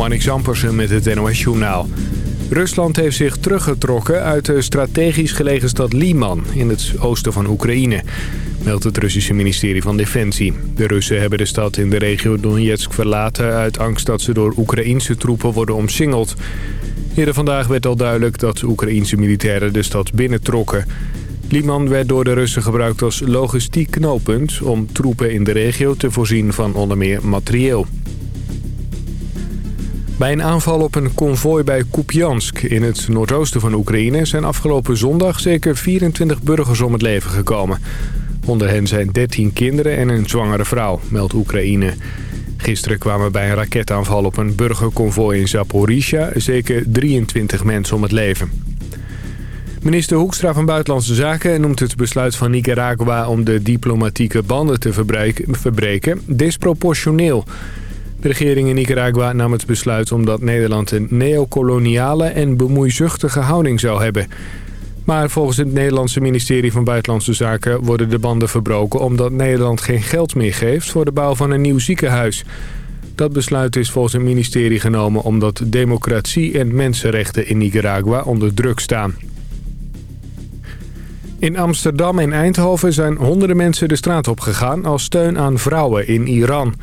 Marnik Zampersen met het NOS Journaal. Rusland heeft zich teruggetrokken uit de strategisch gelegen stad Liman in het oosten van Oekraïne, meldt het Russische ministerie van Defensie. De Russen hebben de stad in de regio Donetsk verlaten uit angst dat ze door Oekraïnse troepen worden omsingeld. Eerder vandaag werd al duidelijk dat Oekraïense militairen de stad binnentrokken. Liman werd door de Russen gebruikt als logistiek knooppunt om troepen in de regio te voorzien van onder meer materieel. Bij een aanval op een konvooi bij Kupiansk in het noordoosten van Oekraïne... zijn afgelopen zondag zeker 24 burgers om het leven gekomen. Onder hen zijn 13 kinderen en een zwangere vrouw, meldt Oekraïne. Gisteren kwamen bij een raketaanval op een burgerkonvooi in Zaporizhia... zeker 23 mensen om het leven. Minister Hoekstra van Buitenlandse Zaken noemt het besluit van Nicaragua... om de diplomatieke banden te verbreken disproportioneel... De regering in Nicaragua nam het besluit omdat Nederland een neocoloniale en bemoeizuchtige houding zou hebben. Maar volgens het Nederlandse ministerie van Buitenlandse Zaken worden de banden verbroken omdat Nederland geen geld meer geeft voor de bouw van een nieuw ziekenhuis. Dat besluit is volgens het ministerie genomen omdat democratie en mensenrechten in Nicaragua onder druk staan. In Amsterdam en Eindhoven zijn honderden mensen de straat op gegaan als steun aan vrouwen in Iran.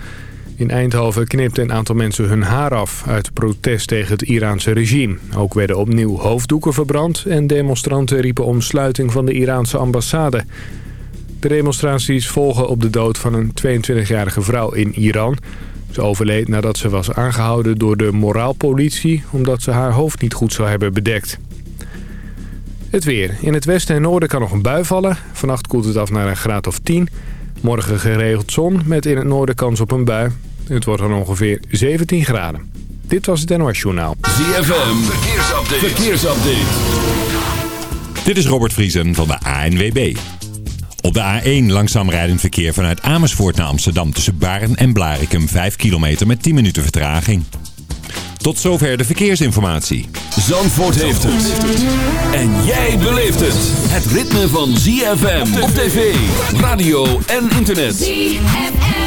In Eindhoven knipte een aantal mensen hun haar af uit protest tegen het Iraanse regime. Ook werden opnieuw hoofddoeken verbrand en demonstranten riepen om sluiting van de Iraanse ambassade. De demonstraties volgen op de dood van een 22-jarige vrouw in Iran. Ze overleed nadat ze was aangehouden door de moraalpolitie... omdat ze haar hoofd niet goed zou hebben bedekt. Het weer. In het westen en noorden kan nog een bui vallen. Vannacht koelt het af naar een graad of 10. Morgen geregeld zon met in het noorden kans op een bui. Het wordt dan ongeveer 17 graden. Dit was het NOS Journaal. ZFM, verkeersupdate. verkeersupdate. Dit is Robert Vriesen van de ANWB. Op de A1 langzaam rijdend verkeer vanuit Amersfoort naar Amsterdam... tussen Baren en Blarikum 5 kilometer met 10 minuten vertraging. Tot zover de verkeersinformatie. Zandvoort heeft het. En jij beleeft het. Het ritme van ZFM op tv, radio en internet. ZFM.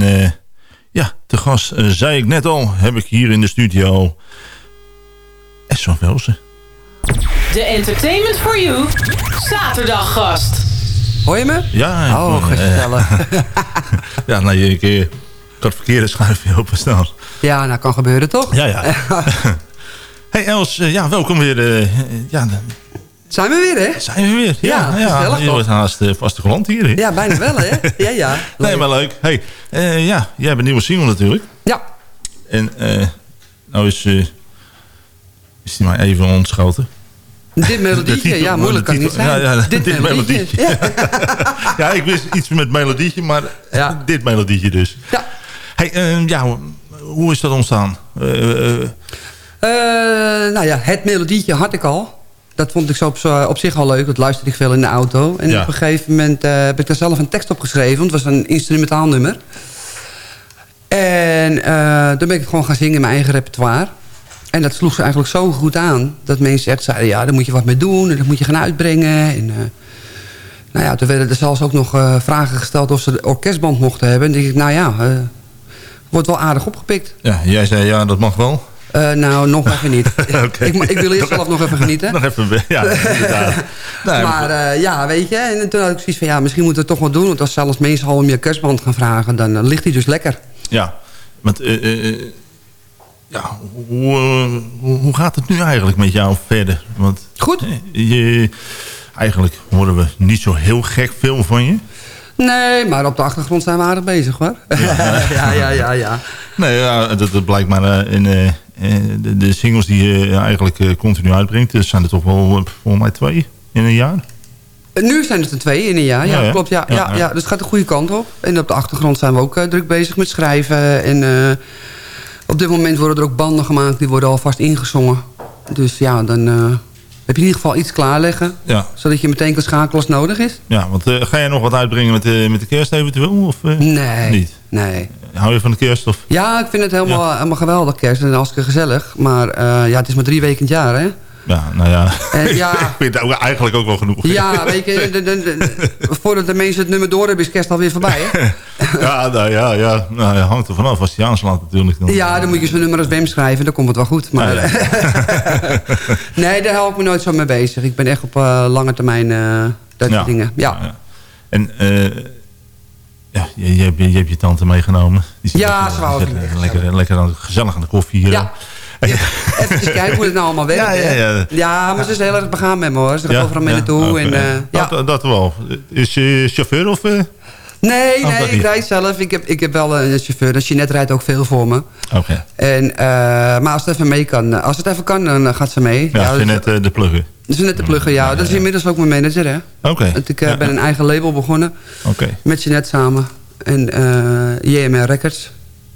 En uh, ja, te gast, uh, zei ik net al, heb ik hier in de studio Eswan Velsen. De Entertainment for You zaterdag gast. Hoor je me? Ja. Oh, gezellig. ja, nou, ik, ik had verkeerde schuifje openstaan. Ja, nou kan gebeuren toch? Ja, ja. hey Els, ja, welkom weer. ja, zijn we weer, hè? Zijn we weer, ja. Ja, ja, je wordt haast uh, vaste grond hier, hè? Ja, bijna wel, hè? Ja, ja. nee, maar leuk. Hey, uh, ja, jij hebt een nieuwe single natuurlijk. Ja. En uh, nou is, is die maar even ontschoten. Dit melodietje, ja, moeilijk kan niet zijn. Ja, ja, dit, dit melodietje. melodietje. Ja. ja, ik wist iets met melodietje, maar dit melodietje dus. Ja. Hey, ja, hoe is dat ontstaan? nou ja, het melodietje had ik al dat vond ik zo op, op, zich al leuk. Dat luisterde ik veel in de auto. En ja. op een gegeven moment uh, heb ik daar zelf een tekst op geschreven. Want het was een instrumentaal nummer. En uh, toen ben ik het gewoon gaan zingen in mijn eigen repertoire. En dat sloeg ze eigenlijk zo goed aan. Dat mensen echt zeiden, ja, daar moet je wat mee doen. En dat moet je gaan uitbrengen. En, uh, nou ja, toen werden er zelfs ook nog vragen gesteld... of ze de orkestband mochten hebben. En dan denk ik, nou ja, wordt wel aardig opgepikt. Ja, jij zei, ja, dat mag wel. Uh, nou, nog even niet. okay. ik, ik, wil eerst zelf nog even genieten. nog even, ja, nee, maar uh, ja, weet je. En toen had ik zoiets van, ja, misschien moeten we het toch wel doen. Want als zelfs mensen al om je kerstband gaan vragen... dan uh, ligt hij dus lekker. Ja, want... ja, hoe, hoe, gaat het nu eigenlijk met jou verder? Want, Goed. Je, eigenlijk horen we niet zo heel gek veel van je. Nee, maar op de achtergrond zijn we aardig bezig, hoor. Ja, ja, ja, ja. ja. Nee, ja, dat, dat blijkt maar in uh, de, de, singles die je eigenlijk continu uitbrengt. Dus zijn er toch wel volgens mij twee in een jaar. Nu zijn het er twee in een jaar, ja, klopt. Ja, ja, ja. Dus het gaat de goede kant op. En op de achtergrond zijn we ook uh, druk bezig met schrijven. En op dit moment worden er ook banden gemaakt, die worden alvast ingezongen. Dus ja, dan heb je in ieder geval iets klaarleggen. Ja. Zodat je meteen kan schakelen als nodig is. Ja, want uh, ga jij nog wat uitbrengen met, uh, met de kerst eventueel? Of, uh, nee. Niet? Nee. Hou je van de kerst? Of? Ja, ik vind het helemaal, ja. helemaal geweldig kerst. En hartstikke gezellig. Maar ja, het is maar drie weken in het jaar, hè? Ja, nou ja. En, ja. ik vind het ook eigenlijk ook wel genoeg. Ja, weet je, de, de, de, voordat de mensen het nummer door hebben, is kerst alweer voorbij, hè? ja, nou ja, ja. Nou, ja, hangt er vanaf als die aanslaat natuurlijk. Dan, ja, dan moet je zo'n nummer als Wem schrijven, dan komt het wel goed. Maar, nou, ja. nee, daar hou ik me nooit zo mee bezig. Ik ben echt op uh, lange termijn uh, dat ja. dingen. Ja. En uh, ja, je, je, hebt, je hebt je tante meegenomen. Die ja, ze wou lekker, lekker, lekker gezellig aan de koffie hier. Ja. Even kijken hoe het nou allemaal werkt. Ja, ja, ja. ja, maar ze is heel erg begaan met me hoor. Ze gaat overal mee naartoe. Okay. En, uh, ja. dat, dat wel. Is je chauffeur of... Uh? Nee, oh, nee, ik rijd zelf. Ik heb, ik heb wel een chauffeur. Dus Jeanette rijdt ook veel voor me. Oké. Okay. En, uh, maar als het even mee kan, als het even kan, dan gaat ze mee. Ja, ja Jeanette uh, de plugger. Jeanette de plugger, ja. Dat is inmiddels ook mijn manager, hè. Oké. Okay. Ik uh, ben een eigen label begonnen. Oké. Okay. Met Jeanette samen. En JMR Records.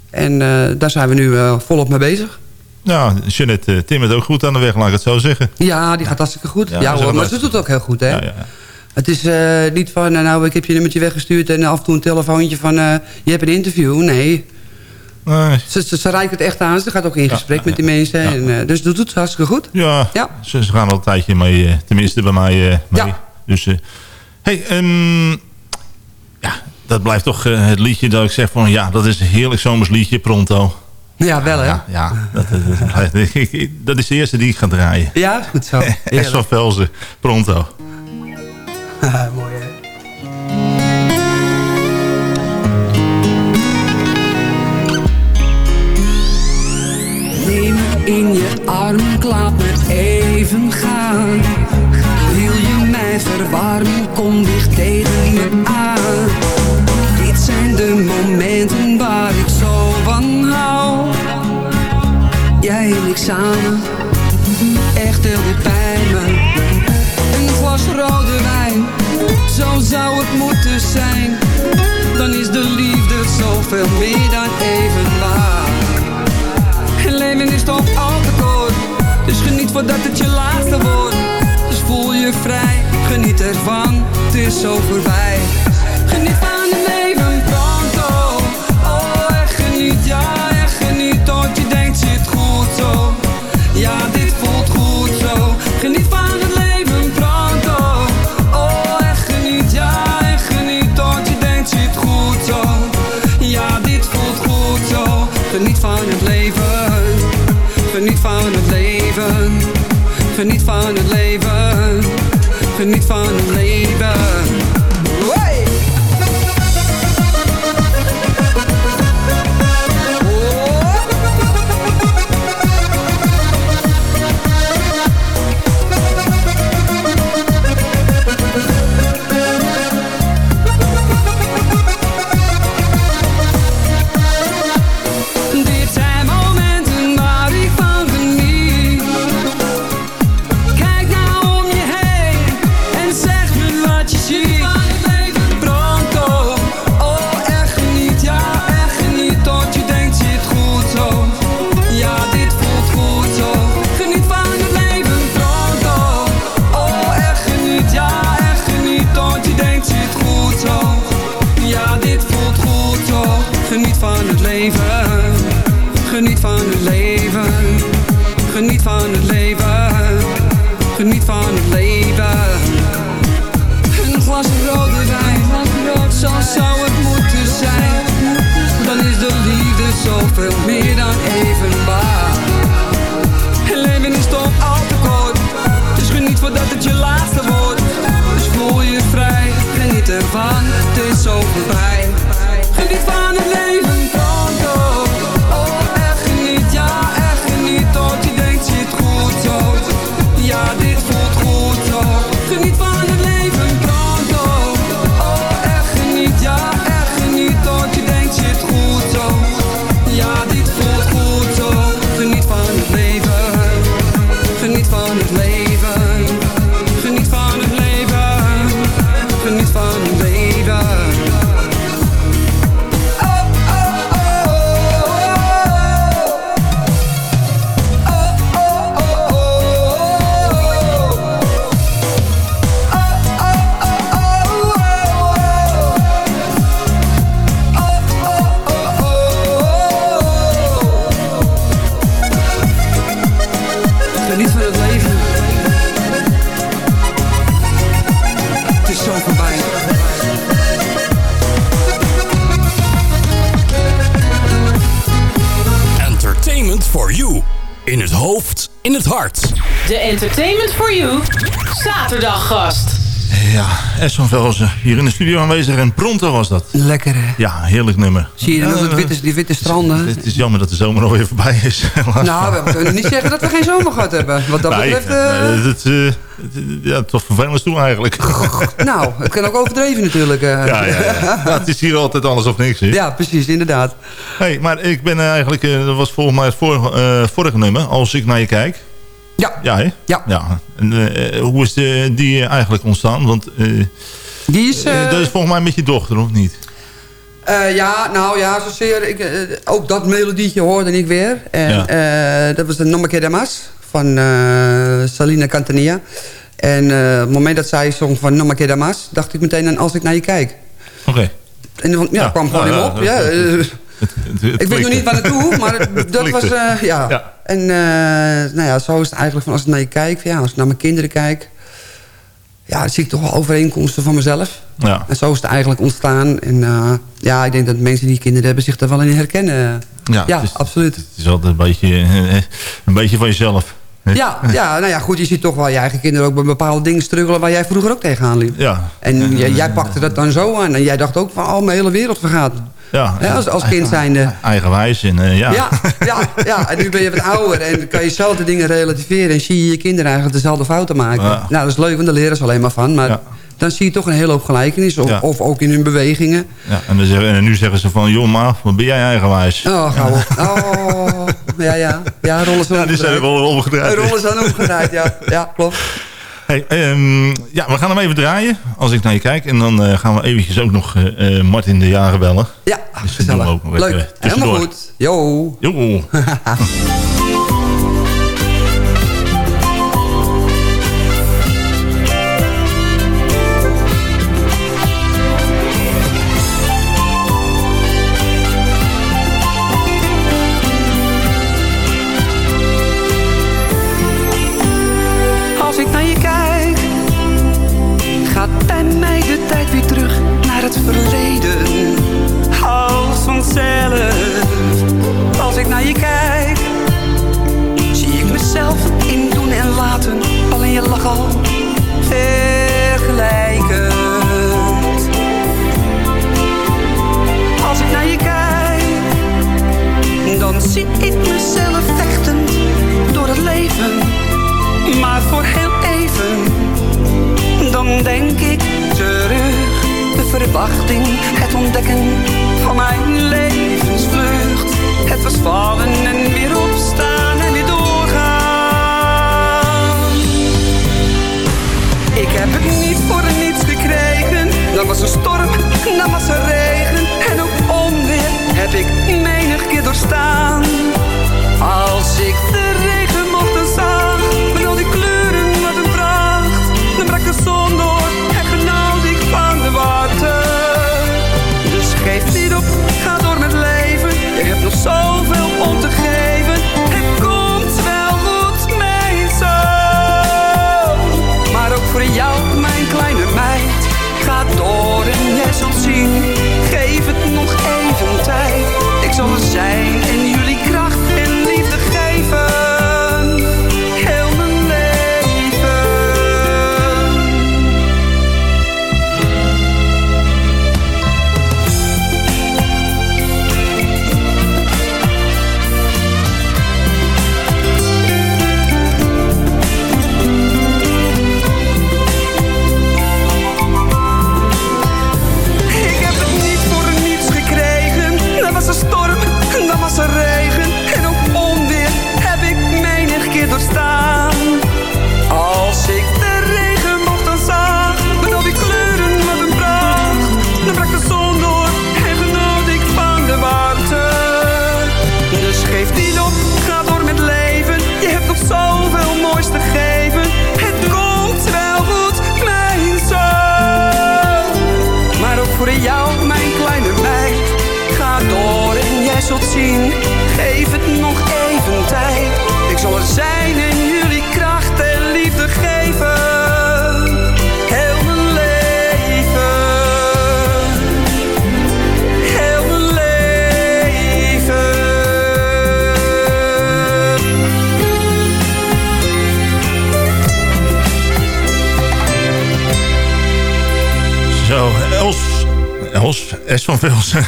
En daar zijn we nu volop mee bezig. Ja, Jeanette uh, timmert ook goed aan de weg, laat ik het zo zeggen. Ja, die gaat hartstikke goed. Ja, ja hoor, maar ze doet het ook heel goed, hè. Ja, ja. Het is uh, niet van, nou, ik heb je nummertje weggestuurd... en af en toe een telefoontje van, uh, je hebt een interview. Nee. nee. Ze, ze, ze reikt het echt aan. Ze gaat ook in gesprek met die mensen. En, uh, dus dat doet het hartstikke goed. Ja, ja. Ze, gaan al een tijdje mee, tenminste bij mij mee. Dus, hey, um, ja, dat blijft toch het liedje dat ik zeg van... ja, dat is een heerlijk zomersliedje, Pronto. Ja, wel hè? Ja, ja dat, is de eerste die ik ga draaien. Ja, goed zo. Esvan Velzen, pronto. Mooi hè? Neem me in je arm, laat me even gaan. Wil je mij verwarmen, kom dicht tegen me aan. Dit zijn de momenten En samen, echt heel dicht bij me. Een glas rode wijn, zo zou het moeten zijn. Dan is de liefde zoveel meer dan even waar. Het leven is toch al te kort, dus geniet voordat het je laatste wordt. Dus voel je vrij, geniet ervan, het is zo voorbij. Geniet van het leven, Ja, dit voelt goed zo. Geniet van het leven pronto. Oh, echt geniet, ja, echt geniet tot je denkt je het goed zo. Ja, dit voelt goed zo. Geniet van het leven. Geniet van het leven. Geniet van het leven. Geniet van het leven. De Entertainment for You Zaterdaggast. Ja, van Velzen hier in de studio aanwezig en pronto was dat. Lekker hè? Ja, heerlijk nummer. Zie je dan ook witte, die witte stranden? Het is jammer dat de zomer alweer voorbij is. nou, we kunnen niet zeggen dat we geen zomer gehad hebben. Wat dat betreft... Uh... het, uh, ja, toch vervelend toe eigenlijk. nou, het kan ook overdreven natuurlijk. Ja, ja, ja. het is hier altijd alles of niks. Hè? Ja, precies, inderdaad. Hey, maar ik ben eigenlijk, dat was volgens mij het vorige, vorige nummer, Als ik naar je kijk. Ja. Ja, hè? Ja. ja. En, uh, hoe is de, die eigenlijk ontstaan? Want die is, dat is volgens mij met je dochter, of niet? ja, nou ja, zozeer. Ik, ook dat melodietje hoorde ik weer. En, ja. dat was de Nomake Damas van Salina Cantania. En het moment dat zij zong van Nomake Damas... dacht ik meteen aan Als ik naar je kijk. Oké. En ja, ja, kwam gewoon ja, op. Ja, ik weet nog niet waar naartoe, maar dat was... Uh, ja. ja. En uh, nou ja, zo is het eigenlijk van als ik naar je kijk... Ja, als ik naar mijn kinderen kijk... Ja, dan zie ik toch wel overeenkomsten van mezelf. Ja. En zo is het eigenlijk ontstaan. En uh, ja, ik denk dat mensen die kinderen hebben zich daar wel in herkennen. Ja, ja het is, absoluut. Het is altijd een beetje, een beetje van jezelf. Ja, ja, nou ja, goed, je ziet toch wel je eigen kinderen ook bij bepaalde dingen struggelen... waar jij vroeger ook tegenaan liep. Ja. En jij, jij pakte dat dan zo aan. En jij dacht ook van, oh, mijn hele wereld vergaat. Ja, ja, als, als kind zijnde. Eigenwijs en uh, ja. ja. Ja, ja. en nu ben je wat ouder en kan je zelf de dingen relativeren... en zie je je kinderen eigenlijk dezelfde fouten maken. Ja. Nou, dat is leuk, want daar leren ze alleen maar van. Maar dan zie je toch een hele hoop gelijkenis. Of, of ook in hun bewegingen. Ja, en, dan zeggen, en nu zeggen ze van... joh ma, wat ben jij eigenwijs? Oh, gauw Oh, ja, ja. Ja, rollen ze Ja, die zijn wel omgedraaid. Rollen dan omgedraaid, ja. Ja, klopt. Hey, um, ja, we gaan hem even draaien als ik naar je kijk. En dan uh, gaan we eventjes ook nog uh, Martin de Jaren bellen. Ja, dus gezellig. Ook Leuk, helemaal goed. Yo. Yo. verwachting, het ontdekken van mijn levensvlucht. Het was vallen en weer opstaan en weer doorgaan. Ik heb het niet voor niets gekregen. Dat was een storm, dat was een regen. En ook onweer heb ik menig keer doorstaan. Als ik Velsen.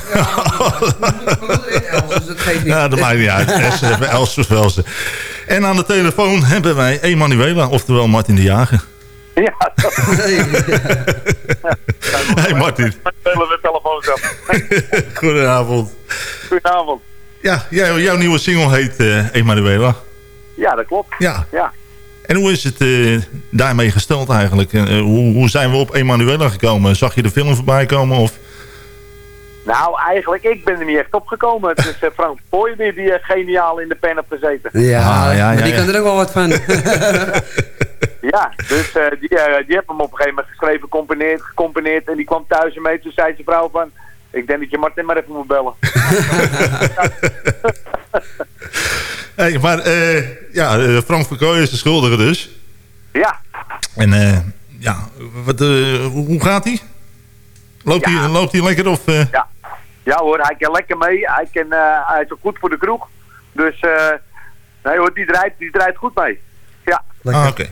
Dus dat geeft niet. Ja, dat maakt niet uit. S, Els van Velsen. En aan de telefoon hebben wij Emanuela, oftewel Martin de Jager. Ja, dat Hey Martin, we telefoons af. goedenavond. Goedenavond. Ja, jouw nieuwe single heet eh Emanuela. Ja, dat klopt. Ja. Ja. En hoe is het eh, daarmee gesteld eigenlijk? En, eh, hoe, hoe zijn we op Emanuela gekomen? Zag je de film voorbij komen? Of? Nou, eigenlijk, ik ben er niet echt op gekomen. Het is eh, Frank Boy weer die eh, geniaal in de pen heeft gezeten. Ja, Ah, ja, maar ja, die ja. kan er ook wel wat van. Ja, dus eh, die, die heeft hem op een gegeven moment geschreven, gecomponeerd, gecomponeerd. En die kwam thuis ermee. Toen zei zijn vrouw van, ik denk dat je Martin maar even moet bellen. Hey, maar eh, ja, Frank Verkooy is de schuldige dus. Ja, En eh, ja, wat, eh, hoe hoe gaat hij? Loopt Ja. hij loopt hij lekker of... eh? ja. Ja hoor, hij kan lekker mee. Hij, kan, eh, hij is ook goed voor de kroeg. Dus, eh nee hoor, die draait, die draait goed mee. Ja. Ah, oké.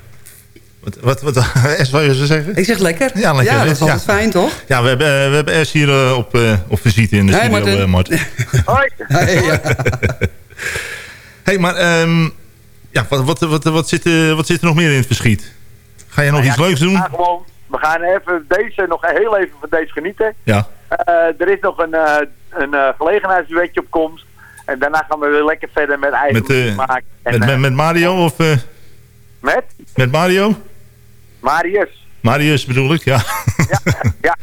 Wat, wat, wat S, wou je zo zeggen? Ik zeg lekker. Ja, lekker, dat is ja. altijd fijn, toch? Ja, we hebben, we hebben S hier op, eh, op visite in de Hey, studio, Martin. eh, Martin. Hoi. ja. hey, maar ehm, ja, wat, wat, wat, wat, zit, wat zit er nog meer in het verschiet? Ga jij nog Nou iets ja, leuks doen? gewoon, we gaan even deze, nog heel even van deze genieten. Ja. Eh, er is nog een, eh een eh, gelegenheidsduetje op komst. En daarna gaan we weer lekker verder met eigen Met, eh, maken. En, Met, eh, met, met Mario of eh, met met Mario? Marius. Marius bedoel ik, ja. Ja, ja,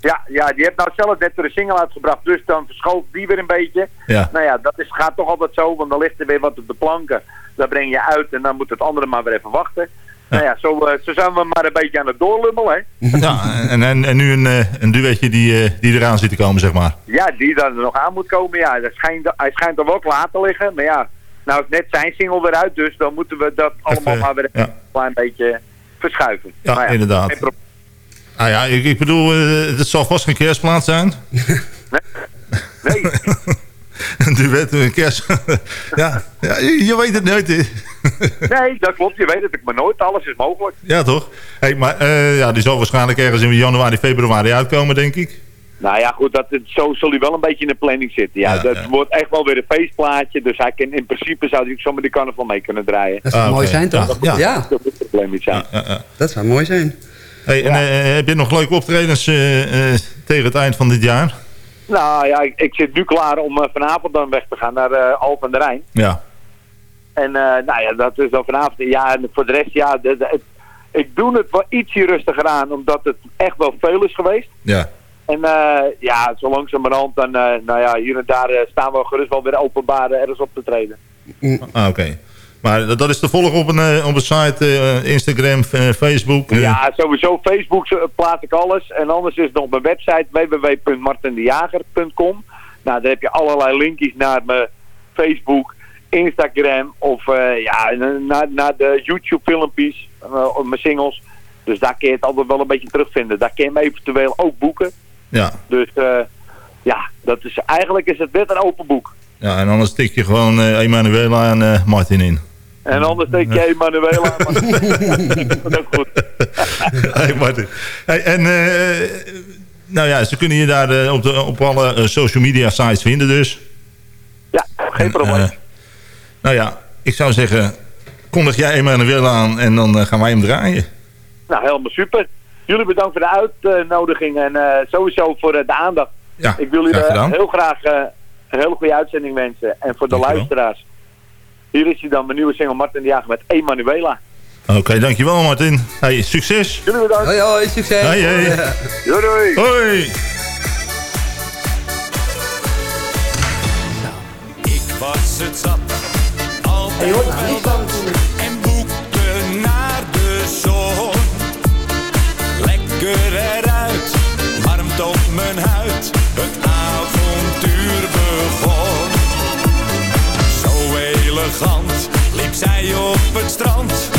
ja, ja, die heeft nou zelf net een single uitgebracht. Dus dan verschoof die weer een beetje. ja. Nou ja, dat is, gaat toch altijd zo. Want dan ligt er weer wat op de planken. Dat breng je uit en dan moet het andere maar weer even wachten. Nou ja, zo, eh, zo zijn we maar een beetje aan het doorlummelen. Hè? ja en, en, en nu een, eh, een duetje die, eh, die eraan zit te komen, zeg maar. Ja, die dan er nog aan moet komen. Ja, dat schijnt, hij schijnt er wel klaar te liggen. Maar ja, nou is net zijn single weer uit. Dus dan moeten we dat allemaal Even, maar weer ja. een klein beetje verschuiven. Ja, Maar inderdaad. Ah ja, ik, ik bedoel, het zal vast geen kerstplaat zijn. Nee, een duet, een kerst. ja, ja je, je weet het nooit. nee, dat klopt. Je weet het ik maar nooit. Alles is mogelijk. ja, toch? Hey, maar eh, ja, die zal waarschijnlijk ergens in januari, februari uitkomen, denk ik. Nou ja, goed, dat, het- zo zal hij wel een beetje in de planning zitten. Ja, Ja, dat ja. wordt echt wel weer een feestplaatje. Dus hij kan, in principe zou hij ook zomaar de carnaval mee kunnen draaien. Dat zou Ah, mooi zijn, toch? Ja. Dat moet het probleem niet zijn. Ja, ja. dat zou mooi zijn. Hey, en, eh, heb je nog leuke optredens eh, eh, tegen het eind van dit jaar? Nou ja, ik, ik zit nu klaar om eh, vanavond dan weg te gaan naar eh Alphen aan de Rijn. Ja. En eh, nou ja, dat is dan vanavond. Ja, en voor de rest, ja, de, de- het- ik doe het wel ietsje rustiger aan, omdat het echt wel veel is geweest. Ja. En eh, ja, zo langzamerhand, dan, nou ja, hier en daar staan we gerust wel weer openbaar ergens op te treden. Ah, oké. Maar dat, is te volgen op een, eh, op een site, eh, Instagram, eh, Facebook. Ja, sowieso Facebook plaats ik alles. En anders is het nog mijn website www.martendejager.com. Nou, daar heb je allerlei linkjes naar mijn Facebook, Instagram of ja, naar, naar de YouTube filmpjes, eh, mijn singles. Dus daar kun je het altijd wel een beetje terugvinden. Daar kun je hem eventueel ook boeken. Ja. Dus ja, dat is, eigenlijk is het net een open boek. ja, en anders tik je gewoon Emanuela en Martin in. En anders denk je Emanuela. maar dat is ook goed. hey, Martin. Hey, en eh, nou ja, ze kunnen je daar eh, op, de, op alle eh, social media sites vinden dus. Ja, geen En, probleem. nou ja, ik zou zeggen, kondig jij Emanuela aan en dan gaan wij hem draaien. Nou, helemaal super. Jullie bedankt voor de uitnodiging en sowieso voor de aandacht. Ja, Ik wil jullie graag heel graag een hele goede uitzending wensen. En voor de luisteraars. Hier is hij dan, mijn nieuwe single Martin de Jager met Emanuela. Oké, dankjewel Martin. Hey, succes. Jullie bedankt. Hoi, hoi, succes. Hoi, hoi. Ja. Doei doei. Hoi. Ik was het zat, altijd en boekte naar de zon. Lekker eruit, warmt op mijn huid, het liep zij op het strand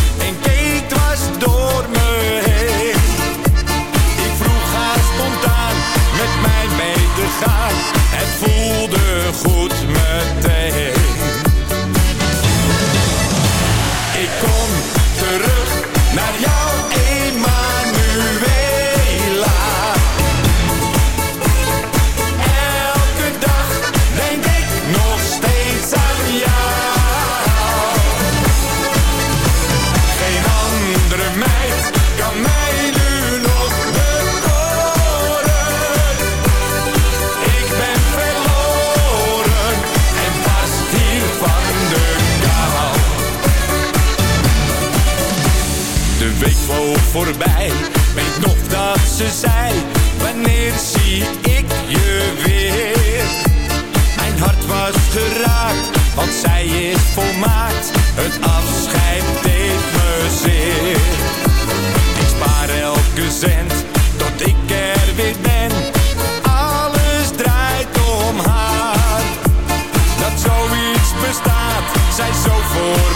voorbij, weet nog dat ze zei, wanneer zie ik je weer? Mijn hart was geraakt, want zij is volmaakt. Het afscheid deed me zeer. Ik spaar elke cent, tot ik er weer ben. Alles draait om haar. Dat zoiets bestaat, zij zo voor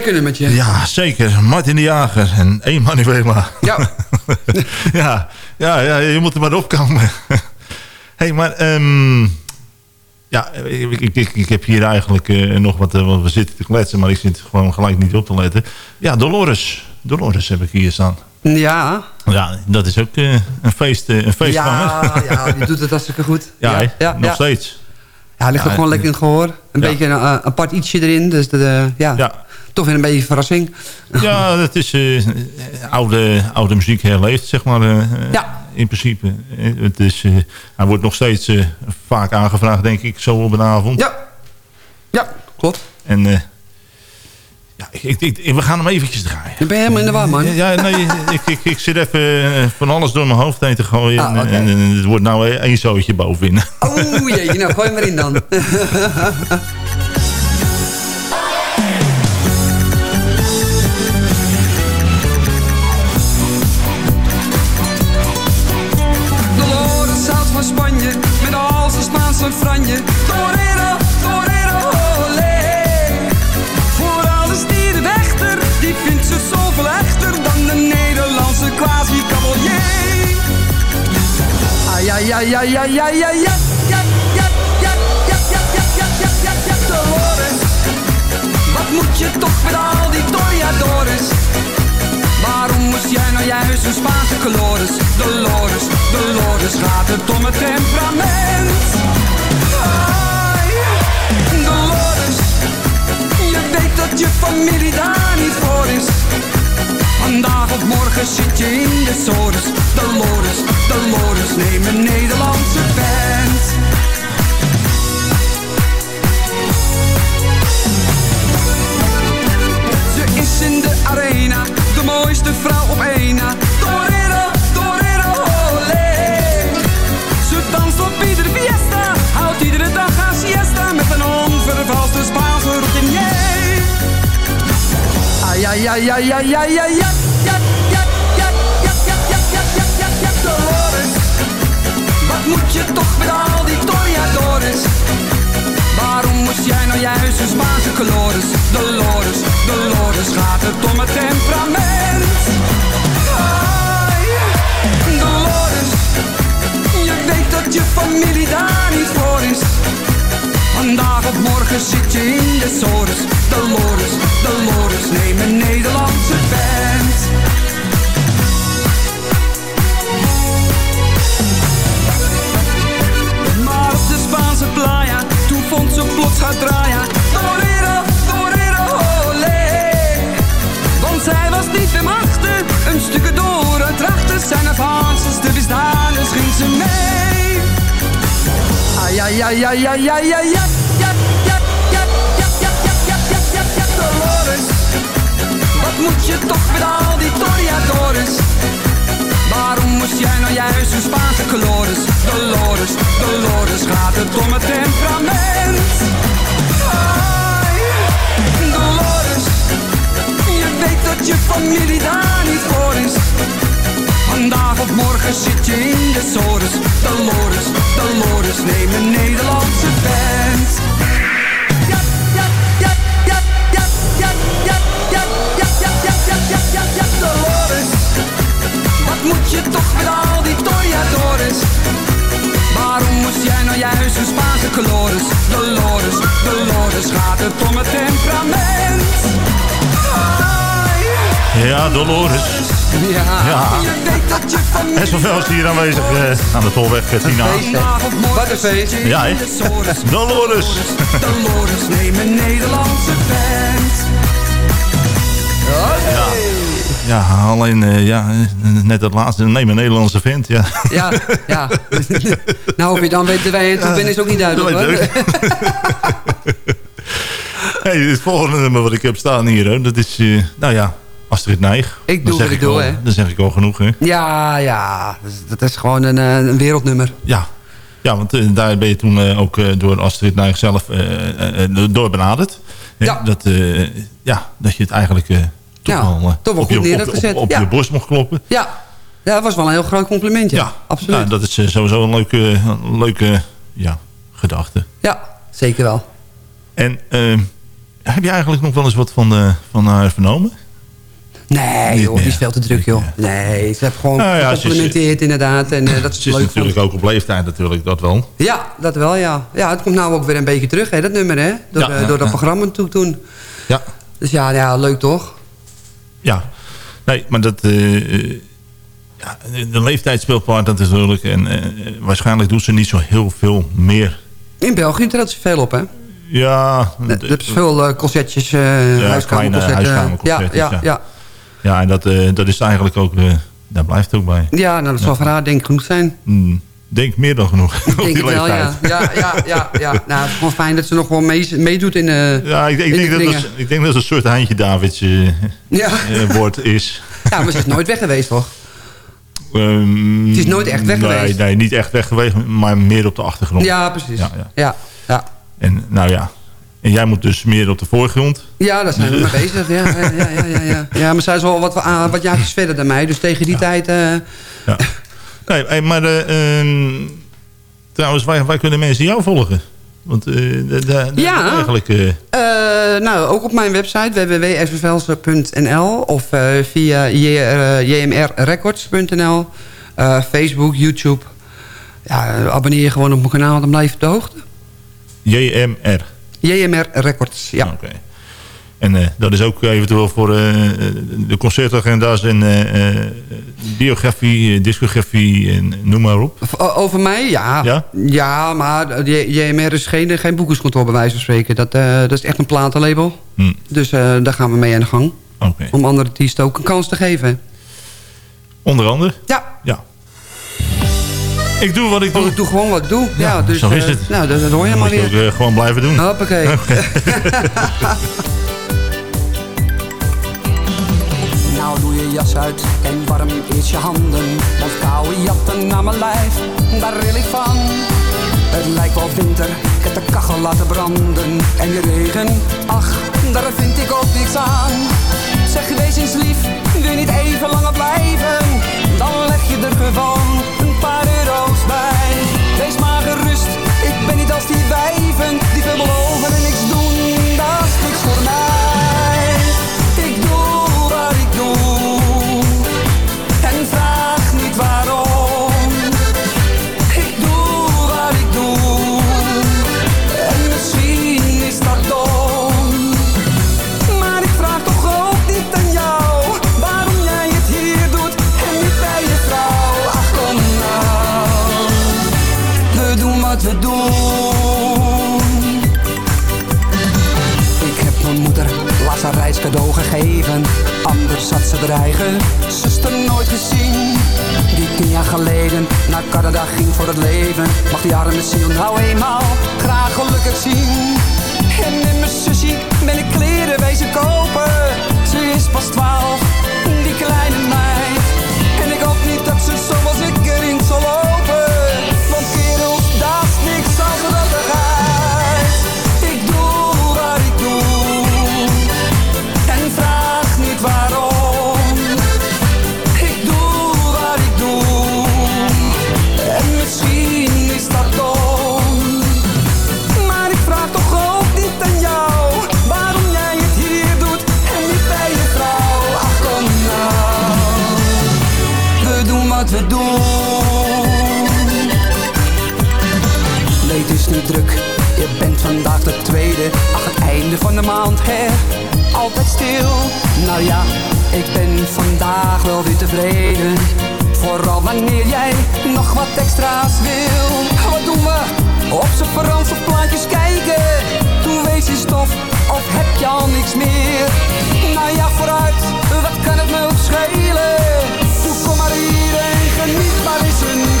Lekker nummertje. Ja, zeker. Martin de Jager en Emanuela. Ja. ja, ja, ja, je moet er maar opkomen. hey, maar... ehm, ja, ik, ik, heb hier eigenlijk eh, nog wat... eh, want we zitten te kletsen, maar ik zit gewoon gelijk niet op te letten. Ja, Dolores. Dolores heb ik hier staan. Ja. Ja, dat is ook eh, een feest, een feest Ja, ja, die doet het hartstikke goed. Ja, ja, nog ja. steeds. Ja, ligt ook gewoon lekker in het gehoor. Een beetje een eh, apart ietsje erin. Dus de, de- ja. Toch weer een beetje een verrassing. Ja, dat is eh, oude, oude muziek herleefd, zeg maar. eh, Ja. In principe. Eh, Het is, eh, hij wordt nog steeds eh, vaak aangevraagd, denk ik, zo op een avond. Ja, ja klopt. En eh, ik, ik, we gaan hem eventjes draaien. Je helemaal in de war, man. Ja, nee, ik, ik, zit even eh, van alles door mijn hoofd heen te gooien. Ah, en, en, en het wordt nou één zootje bovenin. Oeh, jeetje, nou gooi hem erin dan. ja, ja, ja, ja, ja, ja. Wat moet je toch met al die toreadores? Waarom moest jij nou juist een Spaanse Dolores, Dolores, Dolores gaat het om het temperament. Ai, Dolores, je weet dat je familie daar niet voor is Vandaag of morgen zit je in de sores. Dolores, Dolores, neem een Nederlandse band. Ze is in de arena, de mooiste vrouw op één na. ja, ja, ja, ja, ja, ja, ja. ja, ja, ja, ja, ja, ja, ja, ja, ja, ja. Wat Moet je toch met al die ja Waarom moest jij nou juist een Spaanse colores? Dolores, Dolores, gaat het om het temperament? Ai, Dolores, je weet dat je familie daar Vandaag of morgen zit je in de sores. Dolores, Dolores, neem een Nederlandse band. Maar op de Spaanse playa, toen vond ze plots gaat draaien. Torero, torero, olé. Want zij was niet de machten, een stukje door het rachten. Zijn avances te bestaan, dus ging ze mee. Ai, ai, ai, ai, ai, ai, ai, moet je toch met al die toreadores? Waarom moest jij nou juist een Spaanse colores? Dolores, Dolores, gaat het om het temperament? Ai, Dolores, je weet dat je familie daar niet voor is. Vandaag of morgen zit je in de sores. Dolores, Dolores, neem een Nederlandse band. Ja, Dolores. Wat moet je toch met al die toreadores? Waarom moest jij nou juist een Spaanse colores? Dolores, Dolores, gaat het om het temperament? Ai, Ja, Dolores. Ja, Ja. En zoveel is hier aanwezig eh, aan de tolweg eh, Tina. Wat een feest. Ja, hè? Dolores. Dolores, neem een Nederlandse band. Ja, alleen eh, ja, net het laatste. Neem een Nederlandse vent. Ja. ja, ja. nou, of je dan weet dat wij en toe ben is ook niet duidelijk, hoor. hey, het volgende nummer wat ik heb staan hier, hè, dat is, eh, nou ja, Astrid Nijg. Ik doe wat ik doe, hè. Dan zeg ik al genoeg, hè. Ja, ja. Dat is- gewoon een, eh, een wereldnummer. Ja, ja want daar ben je toen ook door Astrid Nijg zelf door benaderd. Ja. Dat, ja, dat je het eigenlijk eh, toch Ja, wel, op, goed je, op, je borst mocht kloppen. Ja. ja, dat was wel een heel groot complimentje. Ja, absoluut. Nou, dat is eh, sowieso een leuke, een leuke ja, gedachte. Ja, zeker wel. En eh, heb je eigenlijk nog wel eens wat van, eh, van haar vernomen? Nee, Niet joh, die is veel te druk, joh. Nee, ze heeft gewoon Nou ja, ze is- gecomplimenteerd inderdaad. En dat is is leuk. natuurlijk vond. ook op leeftijd natuurlijk, dat wel. Ja, dat wel, ja. Ja, het komt nou ook weer een beetje terug, hè, dat nummer, hè. Door, Ja, door dat programma toe toen. Ja, Dus ja, ja, leuk toch? Ja. Nee, maar dat... eh, eh, ja, de leeftijd speelt part natuurlijk. En eh, waarschijnlijk doet ze niet zo heel veel meer. In België treedt ze veel op, hè. Ja, Er is veel concertjes, huiskamerconcerten. ja, ja, ja. ja. en dat, dat is eigenlijk ook... daar blijft het ook bij. Ja, nou, dat zal voor haar denk ik genoeg zijn. Denk meer dan genoeg. Ik denk wel, ja. Ja, ja, ja, ja. Nou, het is gewoon fijn dat ze nog wel mee, meedoet in, eh Ja, ik, ik, denk de dat het, ik denk dat het een soort Heintje Davids eh, Ja. eh, wordt, is. ja, maar ze is nooit weg geweest, toch? Het is nooit echt weg nee, geweest. Nee, niet echt weg geweest, maar meer op de achtergrond. Ja, precies. Ja, Ja, ja. ja. ja. En nou ja, en jij moet dus meer op de voorgrond. daar zijn we mee bezig. Ja, ja, ja, ja, ja, ja. ja maar zij is wel wat, ah, wat jaartjes verder dan mij. Dus tegen die tijd... Ja. Nee, maar eh, ehm, trouwens, waar, waar kunnen mensen jou volgen? Want de, de- Ja. eigenlijk... eh, nou, ook op mijn website www.svvelsen.nl of via jmrrecords.nl, Facebook, YouTube. Ja, abonneer je gewoon op mijn kanaal, dan blijf je op de hoogte. JMR. JMR Records, ja. Oké. En eh, dat is ook eventueel voor eh, de concertagenda's en eh, eh, biografie, eh, discografie en noem maar op. Over mij, ja. Ja? Ja, maar JMR is geen, geen bij wijze van spreken. Dat, eh, dat is echt een platenlabel. Hm. Dus eh, daar gaan we mee aan de gang. Oké. Om andere artiesten ook een kans te geven. Onder andere? Ja, Ja. Ik doe wat ik doe. ik doe gewoon wat ik doe. Ja, Ja, dus, zo is eh, het. Nou, dat, hoor je maar ook weer. eh, gewoon blijven doen. Hoppakee. Nou doe je jas uit en warm is je handen. Want koude jatten naar mijn lijf, daar ril ik van. Het lijkt wel winter, ik heb de kachel laten branden. En die regen, ach, daar vind ik ook niks aan. Zeg wees eens lief, wil niet even langer blijven. Dan leg je er gewoon Had ze dreigen, zuster nooit gezien. Die tien jaar geleden naar Canada ging voor het leven. Mag die arme ziel nou eenmaal graag gelukkig zien? En met mijn zusje ben ik kleren wezen kopen maand, hè, altijd stil Nou ja, ik ben vandaag wel weer tevreden Vooral wanneer jij nog wat extra's wil Wat doen we? Op z'n Franse plaatjes kijken Toen wees je stof, of heb je al niks meer? Nou ja, vooruit, wat kan het me ook schelen? Kom maar hier en geniet maar eens een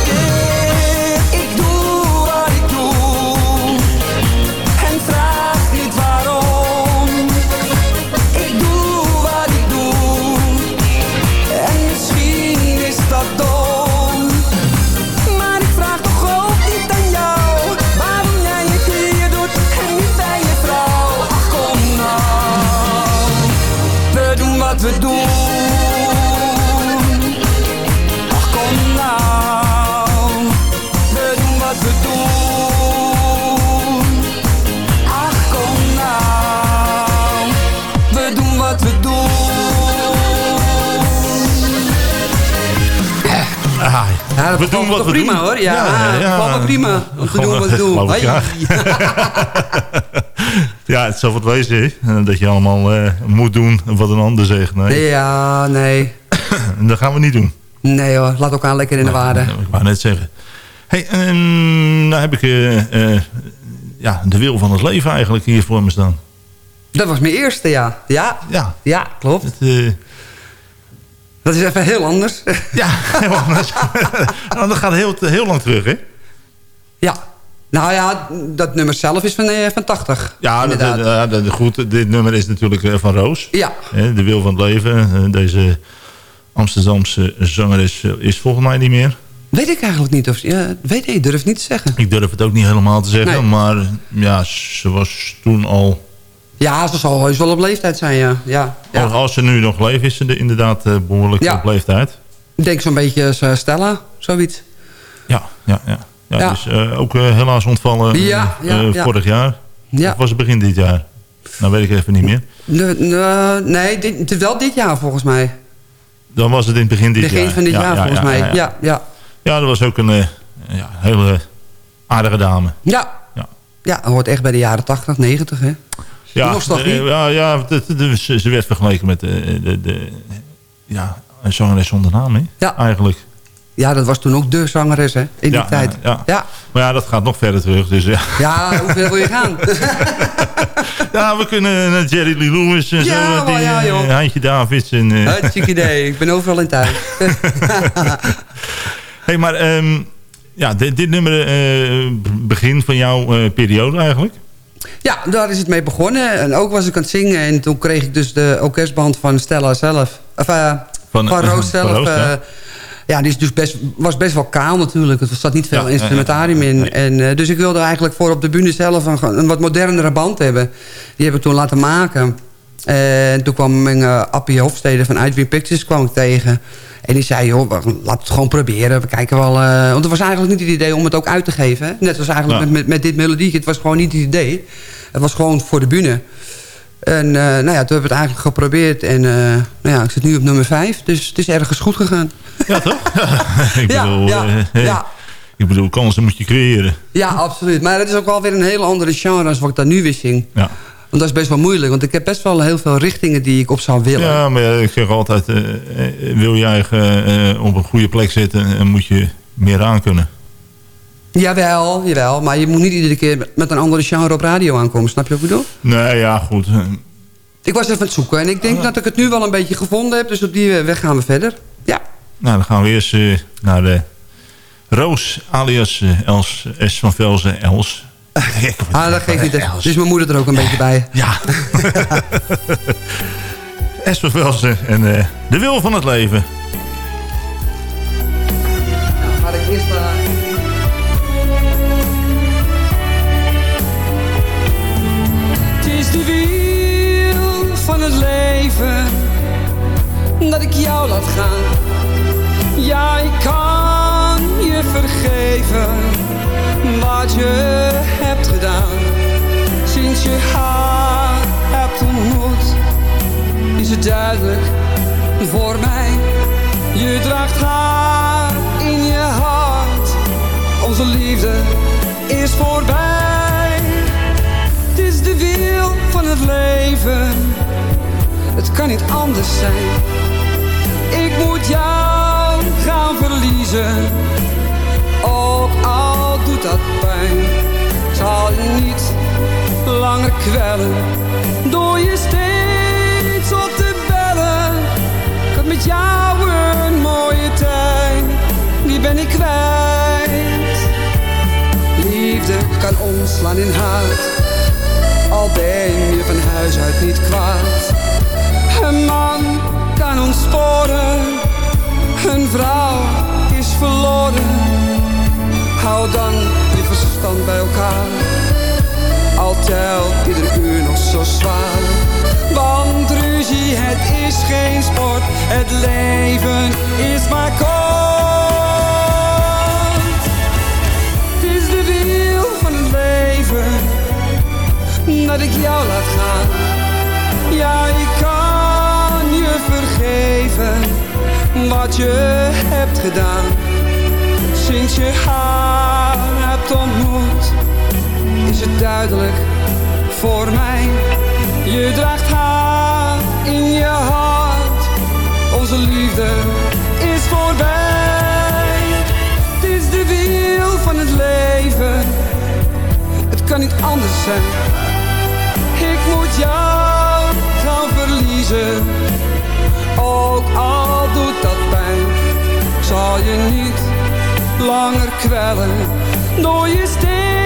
Ja, dat we doen wat we prima doen. hoor. Ja, dat valt wel prima. We Gewoon, doen wat we doen. ik. Ja, het zal wat wezen, hè? Eh, Dat je allemaal eh, moet doen wat een ander zegt. Nee, Ja, nee. dat gaan we niet doen. Nee hoor, laat elkaar lekker in de waarde. Ik wou net zeggen. Hey, en, nou heb ik... eh, eh, ja, de wil van het leven eigenlijk hier voor me staan. Dat was mijn eerste, ja. Ja, Ja, ja klopt. het, eh, Dat is even heel anders. ja heel anders. nou, dat gaat heel, heel lang terug, hè? ja. Nou ja, dat nummer zelf is van, eh, van 80. Ja, dat, dat- goed, dit nummer is natuurlijk eh, van Roos. ja. De wil van het leven. Eh, deze Amsterdamse zangeres eh, is volgens mij niet meer. Weet ik eigenlijk niet. Of, ja, weet ik, durf niet te zeggen. Ik durf het ook niet helemaal te zeggen. Nee. Maar ja, ze was toen al... Ja, ze zal heus wel op leeftijd zijn, ja. ja, ja. Als, ze nu nog leeft, is ze de- inderdaad eh, behoorlijk Ja. op leeftijd. Ik denk zo'n beetje eh, Stella, zoiets. Ja, ja, ja. ja, Ja. Dus eh, ook helaas ontvallen Ja, vorig jaar. Ja. Of was het begin dit jaar? Nou weet ik even niet meer. Ne- ne- nee, dit, wel dit jaar volgens mij. Dan was het in het begin dit Begin jaar. van dit Ja, jaar ja, volgens mij. Ja, Ja, ja. dat was ook een ja, hele aardige dame. Ja. Ja. Ja, hoort echt bij de jaren 80, 90, hè. Ja, Nostalgie. eh, ja, ja het- ze, werd vergeleken met de, de, de ja, een zangeres zonder naam, hè? Ja. Eigenlijk. Ja, dat was toen ook de zangeres, hè, in die Ja, tijd. ja, ja. Maar ja, dat gaat nog verder terug. Dus ja, Ja, hoeveel wil je gaan? ja we kunnen naar Jerry Lee Lewis en Ja, zo. die, ja, eh, joh. Heintje Davids. En, eh, Hartstikke idee. Ik ben overal in thuis. hey, maar ehm, ja, dit, dit nummer eh, begin van jouw eh, periode eigenlijk. Ja, daar is het mee begonnen. En ook was ik aan het zingen. En toen kreeg ik dus de orkestband van Stella zelf. Of, eh, Van- van, Roos van zelf. Roos, ja. eh, ja, die is dus best, was best wel kaal natuurlijk. Er zat niet veel Ja, instrumentarium in. nee. En, eh, dus ik wilde eigenlijk voor op de bühne zelf een, een wat modernere band hebben. Die heb ik toen laten maken. En toen kwam mijn Appie Hofstede van Edwin Pictures kwam ik tegen. En die zei, joh, we het gewoon proberen. We kijken wel... eh, want het was eigenlijk niet het idee om het ook uit te geven. Hè? Net als eigenlijk Ja. met, met, met dit melodietje. Het was gewoon niet het idee. Het was gewoon voor de bühne. En eh, nou ja, toen hebben we het eigenlijk geprobeerd. En eh, nou ja, ik zit nu op nummer 5. Dus het is ergens goed gegaan. Ja, toch? ik, bedoel, ja, ja. ik bedoel, kansen moet je creëren. Ja, absoluut. Maar het is ook wel weer een hele andere genre als wat ik daar nu weer zing. Ja. Want dat is best wel moeilijk. Want ik heb best wel heel veel richtingen die ik op zou willen. Ja, maar ik zeg altijd, eh, eh, wil eigen eh, op een goede plek zitten, dan moet je meer aan kunnen. Jawel, jawel. Maar je moet niet iedere keer met een andere genre op radio aankomen. Snap je wat ik bedoel? Nee, ja, goed. Ik was even aan het zoeken. En ik denk dat ik het nu wel een beetje gevonden heb. Dus op die weg gaan we verder. Ja. Nou, dan gaan we eerst naar de Roos alias Els S. van Velzen Els. Ah, dat geeft niet. Dus mijn moeder er ook een beetje bij. Ja. S. van Velzen en eh, de wil van het leven. Nou, ga ik eerst... Het is de wiel van het leven dat ik jou laat gaan. Ja, ik kan je vergeven wat je hebt gedaan. Sinds je haar hebt ontmoet, is het duidelijk voor mij. Je draagt haar in je hart, onze liefde is voorbij. Het is de wil van het leven. Het kan niet anders zijn. Ik moet jou gaan verliezen. Dat pijn. Zal je niet langer kwellen. Door je steeds op te bellen. Ik had met jou een mooie tijd. Die ben ik kwijt. Liefde kan omslaan in haat. Al ben je van huis uit niet kwaad. Een man kan ons sporen. Een vrouw is verloren. Hou dan je verstand bij elkaar. Al telt ieder uur nog zo zwaar. Want ruzie, het is geen sport. Het leven is maar kort. Het is de wiel van het leven dat ik jou laat gaan. Ja, ik kan je vergeven wat je hebt gedaan. Sinds je haar hebt ontmoet, is het duidelijk voor mij. Je draagt haar in je hart, onze liefde is voorbij. Het is de wiel van het leven, het kan niet anders zijn. Ik moet jou gaan verliezen. Ook al doet dat pijn, zal je niet langer kwellen. Door je steeds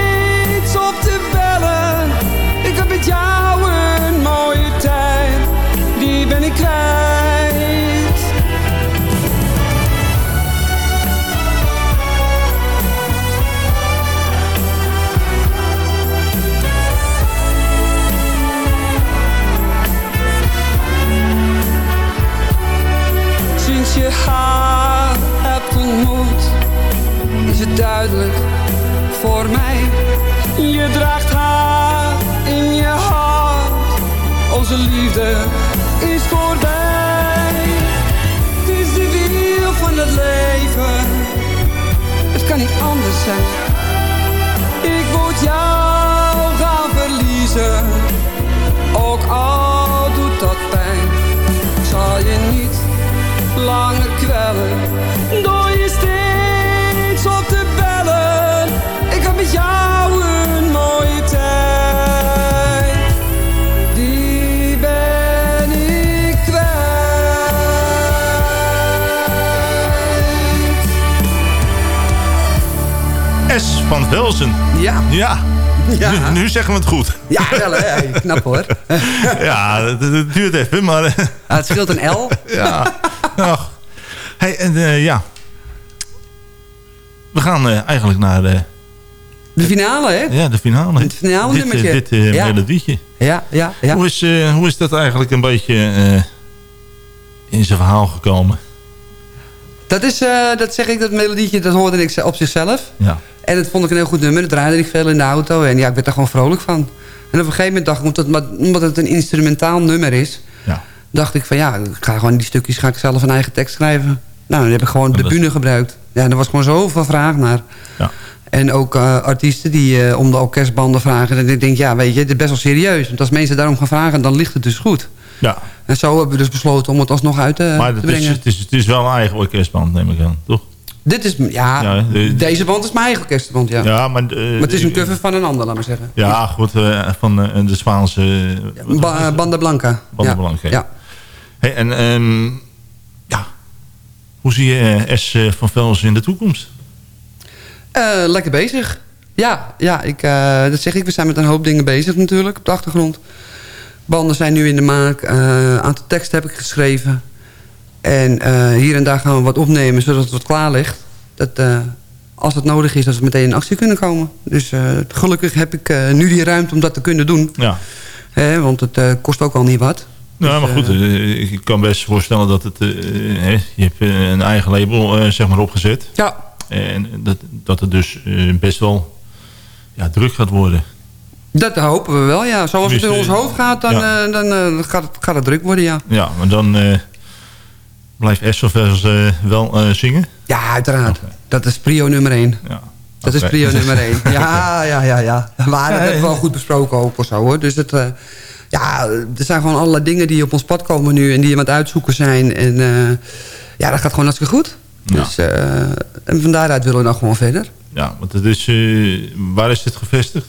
Ja. Nu, nu zeggen we het goed. ja wel hè. Knap hoor. ja, het, duurt even, maar... eh, Ah, het scheelt een L. ja. Ach. Hey, en eh, ja. We gaan eh, eigenlijk naar eh, De finale hè. ja, de finale. Het finale dit, nummertje. dit Ja. melodietje. Ja, ja, ja. Hoe, is, hoe is dat eigenlijk een beetje in zijn verhaal gekomen? Dat, is, dat zeg ik, dat melodietje, dat hoorde ik op zichzelf. Ja. En dat vond ik een heel goed nummer. Dat draaide ik veel in de auto. En ja, ik werd er gewoon vrolijk van. En op een gegeven moment dacht ik, omdat het, omdat het een instrumentaal nummer is... Ja. dacht ik van ja, ik ga gewoon die stukjes ga ik zelf een eigen tekst schrijven. Nou, dan heb ik gewoon de bühne gebruikt. Ja, er was gewoon zoveel vraag naar. Ja. En ook eh, artiesten die eh, om de orkestbanden vragen. En ik denk, ja, weet je, dit is best wel serieus. Want als mensen daarom gaan vragen, dan ligt het dus goed. ja. En zo hebben we dus besloten om het alsnog uit eh, Maar te het is, brengen. het, is, het is wel een eigen orkestband, neem ik aan, toch? Dit is, ja, Ja, de- deze band is mijn eigen orkestband, ja. Ja, maar... eh, Maar het is een cover van een ander, laat maar zeggen. Ja, goed, eh, van eh, de Spaanse... Ba? Banda Blanca. Banda ja. Blanca. Ja. Hey, en ehm, ja, hoe zie je eh, S eh, van Velsen in de toekomst? Eh, lekker bezig. Ja, ja ik, eh, dat zeg ik. We zijn met een hoop dingen bezig natuurlijk op de achtergrond. Banden zijn nu in de maak. eh, Een aantal teksten heb ik geschreven. En eh, hier en daar gaan we wat opnemen zodat het wat klaar ligt. Dat, eh, als het nodig is, dat we meteen in actie kunnen komen. Dus eh, gelukkig heb ik nu die ruimte om dat te kunnen doen. Ja, want het kost ook al niet wat. nou, maar goed, ik kan best voorstellen dat het... je hebt een eigen label zeg maar opgezet. Ja, En dat, dat het dus best wel ja, druk gaat worden. dat hopen we wel, ja. Zoals het in ons hoofd gaat, dan, ja. dan gaat, het, gaat het druk worden, ja. Ja, maar dan blijft of Velsen eh, wel eh, zingen. Ja, uiteraard. Dat is prio nummer één. Ja. Dat is prio nummer één. Ja, ja, ja, ja. Maar dat Ja, hebben we wel goed besproken ook of zo, hoor. Dus het, eh, ja, er zijn gewoon allerlei dingen die op ons pad komen nu... en die we aan het uitzoeken zijn. En ja, dat gaat gewoon hartstikke goed. Ja. Dus, en van daaruit willen we dan gewoon verder. Ja, want het is, waar is dit gevestigd?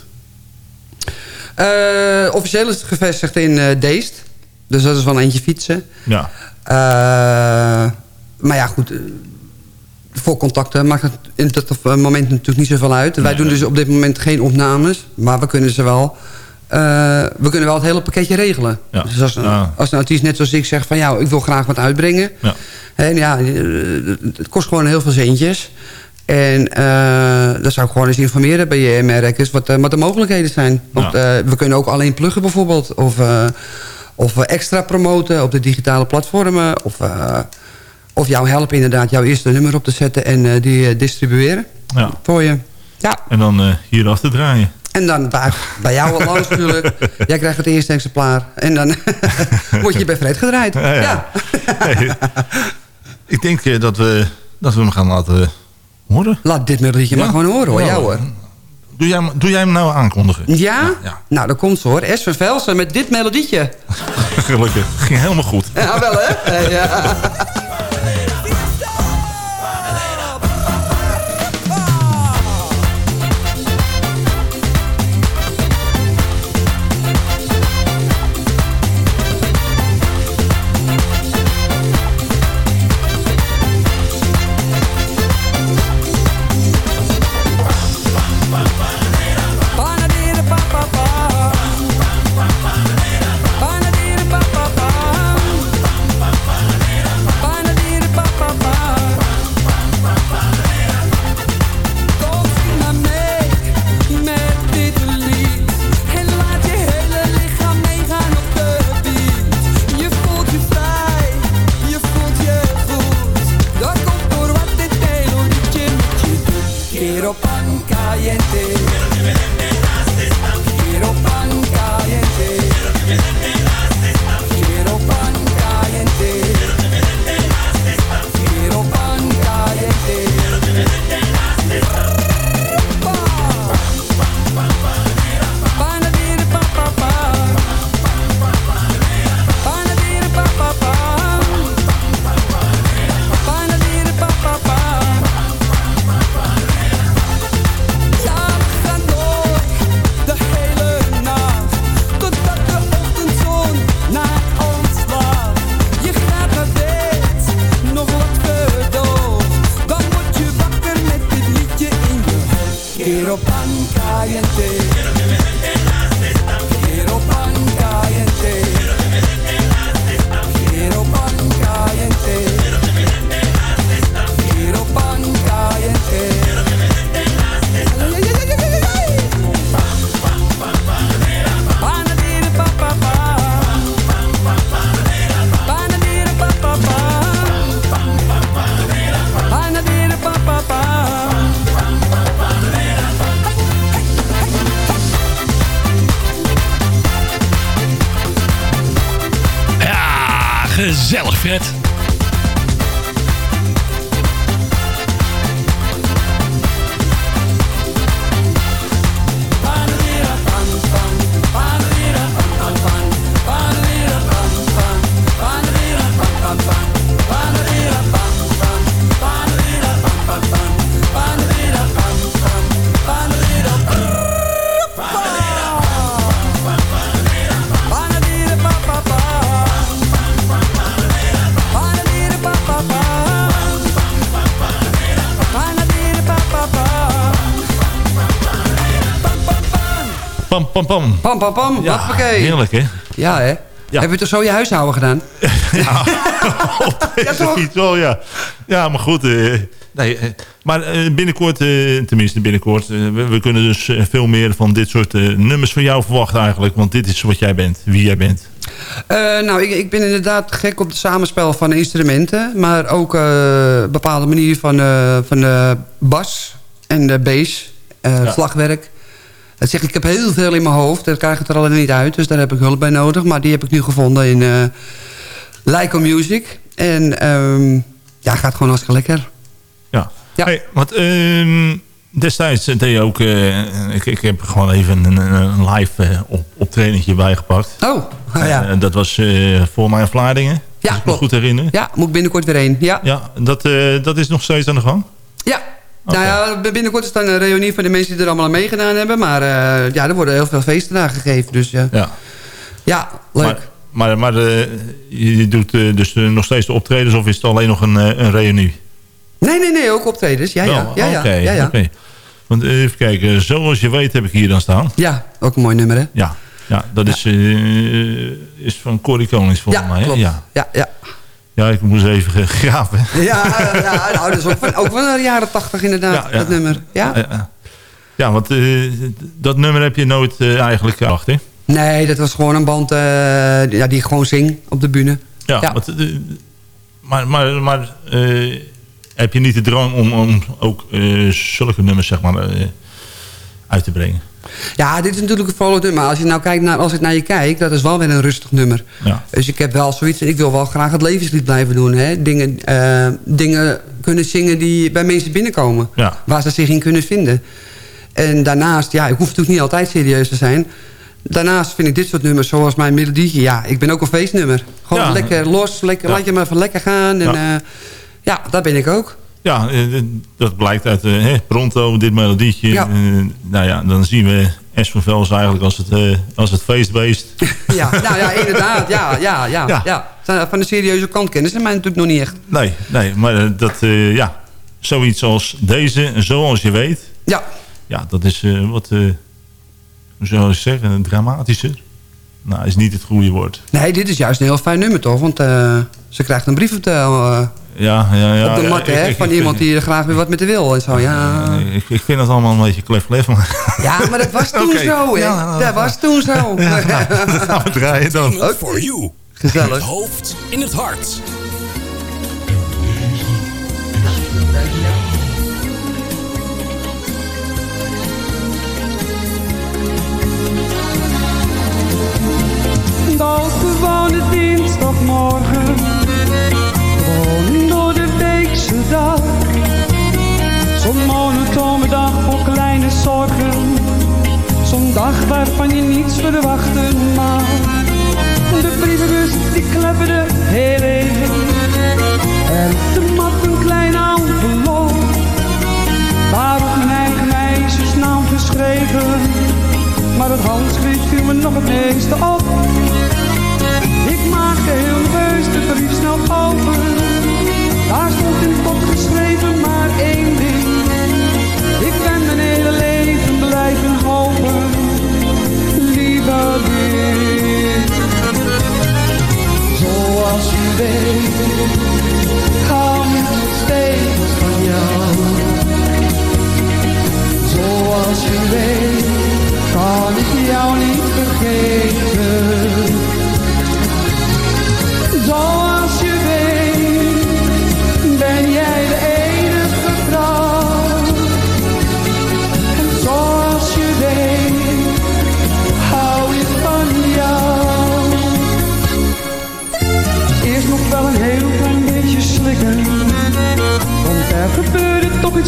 Officieel is het gevestigd in Deest. Dus dat is wel eentje fietsen. Ja, maar ja, goed. eh, Voor contacten maakt het in dat moment natuurlijk niet zoveel uit. Wij doen dus op dit moment geen opnames. Maar we kunnen ze wel... eh, we kunnen wel het hele pakketje regelen. Ja. Dus als, een- Ja. als een artiest net zoals ik zegt van... ja, ik wil graag wat uitbrengen. ja. En ja, eh, het kost gewoon heel veel centjes. En eh dan zou ik gewoon eens informeren bij je MR-rekkers... Wat, eh, wat de mogelijkheden zijn. Want, eh, we kunnen ook alleen pluggen bijvoorbeeld. Of, eh, of we extra promoten op de digitale platformen. Of, eh, of jou helpen inderdaad jouw eerste nummer op te zetten... en eh, die eh, distribueren ja. voor je. Ja, En dan hier af te draaien. en dan bij, bij jou al langs natuurlijk. Jij krijgt het eerste exemplaar. En dan word je bij Fred gedraaid. Ja, ja. ja. Hey, ik denk dat, we, dat we hem gaan laten horen. Laat dit melodietje Ja? maar gewoon horen hoor. Ja hoor. Doe jij, hem- doe jij hem nou aankondigen? Ja? ja. Nou, daar komt ze hoor. S van Velsen met dit melodietje. Gelukkig. Ging helemaal goed. Ja, wel hè? Eh, Ja. Pam, pam, pam. Pam. Ja, Hoppakee. heerlijk hè? Ja, hè? Heb je toch zo je huishouden gedaan? ja, toch? Iets wel, ja. Ja, maar goed. eh, nee, eh, maar eh, binnenkort, tenminste binnenkort... we, we kunnen dus veel meer van dit soort nummers van jou verwachten eigenlijk. Want dit is wat jij bent, wie jij bent. Nou, ik, ik ben inderdaad gek op het samenspel van instrumenten. Maar ook een bepaalde manier van, van de bas en de bass. Ja. Slagwerk. Dat zeg ik, heb heel veel in mijn hoofd. Dat krijg ik er alleen niet uit. Dus daar heb ik hulp bij nodig. Maar die heb ik nu gevonden in eh Lyco Music. En ehm, ja, gaat gewoon hartstikke lekker. Ja. Ja. Hey, want ehm, destijds deed je ook... eh, ik, ik heb gewoon even een, een- live eh, op, optredingje bijgepakt. Oh, ah, ja. Eh, dat was eh, voor mij in Vlaardingen. Ja, als ik me klopt. goed herinner. Ja, moet ik binnenkort weer heen. Ja, Ja, dat, eh, dat is nog steeds aan de gang. ja. Nou ja, binnenkort is dan een reunie van de mensen die er allemaal aan meegedaan hebben. Maar eh, ja, er worden heel veel feesten aan gegeven. Dus ja, Ja. ja leuk. Maar, maar, maar eh, je doet eh, dus nog steeds de optredens of is het alleen nog een, een reunie? Nee, nee, nee, ook optredens. Ja, ja, Wel, ja, ja, ja, ja. Want even kijken, zoals je weet heb ik hier dan staan. Ja, ook een mooi nummer, hè? Ja, ja dat Is, is van Corrie Konings volgens ja, mij. klopt. Ja. Ja, ja. Ja, ik moest even graven. Ja, ja, nou, dat is ook van, ook van de jaren tachtig inderdaad, dat nummer. Ja? Ja, want eh, dat nummer heb je nooit eh, eigenlijk gedacht, hè? Nee, dat was gewoon een band eh, ja, die ik gewoon zing op de bühne. Ja, eh, maar, maar, maar eh, heb je niet de drang om, om ook eh, zulke nummers zeg maar, eh, uit te brengen? Ja, dit is natuurlijk een vrolijk nummer. Als, je nou kijkt naar, als ik naar je kijk, dat is wel weer een rustig nummer. Ja. Dus ik heb wel zoiets, ik wil wel graag het levenslied blijven doen. Hè? Dingen, eh, dingen kunnen zingen die bij mensen binnenkomen. Ja. Waar ze zich in kunnen vinden. En daarnaast, ja, ik hoef natuurlijk niet altijd serieus te zijn. Daarnaast vind ik dit soort nummers, zoals mijn melodietje... ja, ik ben ook een feestnummer. Gewoon Ja. lekker los, lekker, laat je maar even lekker gaan. En, Ja. ja. ja, daar ben ik ook. Ja, eh, dat blijkt uit eh, hè, Pronto, dit melodietje. Ja. Eh, nou ja, dan zien we S van Vels eigenlijk als het, eh, als het feestbeest. Ja, nou ja, inderdaad. Ja, ja, ja, Ja. ja. Van de serieuze kant kennen ze mij natuurlijk nog niet echt. Nee, nee, maar eh, dat, eh, ja, zoiets als deze, zoals je weet. Ja, Ja, dat is eh, wat, eh, hoe zou je zeggen, dramatischer. Nou, is niet het goede woord. nee, dit is juist een heel fijn nummer toch? Want eh, ze krijgt een brief op de, eh, Ja, ja, ja. op de ja, mat, hè? ik- van ik iemand die er graag weer wat met de wil en zo. Ja, Ik, ik vind het allemaal een beetje klef klef. Maar ja maar dat was toen zo, hè? Ja, nou, dat was toen zo. gaan we draaien dan. For you. In Gezellig. het hoofd, in het hart. Doodgewone dinsdagmorgen, gewoon door de weekse dag. Zo'n dag vol kleine zorgen, zo'n dag waarvan je niets verwachten mag. De brievenbus die klepperde heel even, en de mat een kleine envelop. Waarop mijn eigen meisjesnaam geschreven, maar het handschrift viel me nog het meeste op. Ik maakte heel nerveus de brief snel open. Daar stond in pot geschreven maar één ding. Ik ben mijn hele leven blijven hopen. Lieveling. Zoals je weet, hou ik steeds van jou. Zoals je weet, kan ik jou niet vergeten.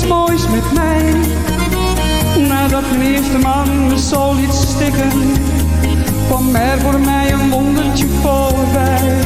Moois met mij. Nadat mijn eerste man me zo liet stikken, kwam er voor mij een wondertje voorbij.